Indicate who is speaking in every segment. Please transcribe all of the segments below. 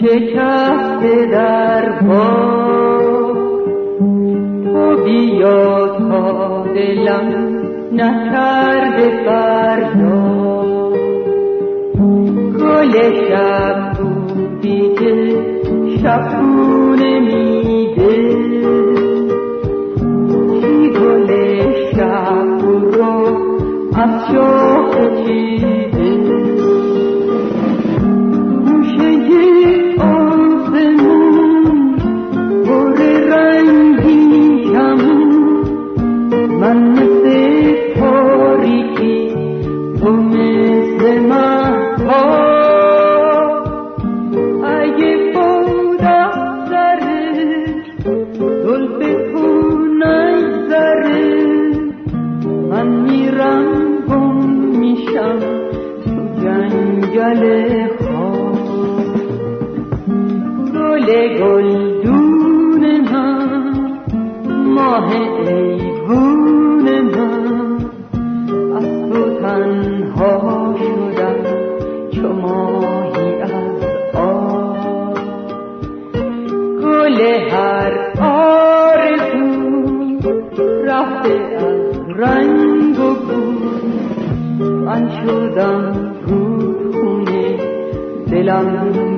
Speaker 1: شکسته در پا. تو بیا تا دلم نکرده فردا. گل شب بود دیگه شبونه می من میرم گم میشم تو جنگل خواب گل گلدون من ماه ایوون من. از تو تنها شدم چو ماهی از آب. گل هر آرزو رفته rango bu anchodan ruhuni delandı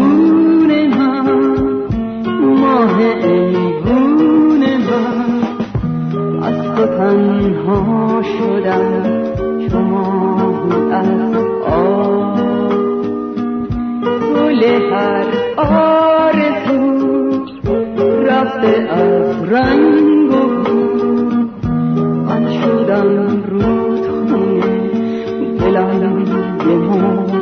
Speaker 1: آرزو رفته از رنگ و من شدم رود خونه دلم به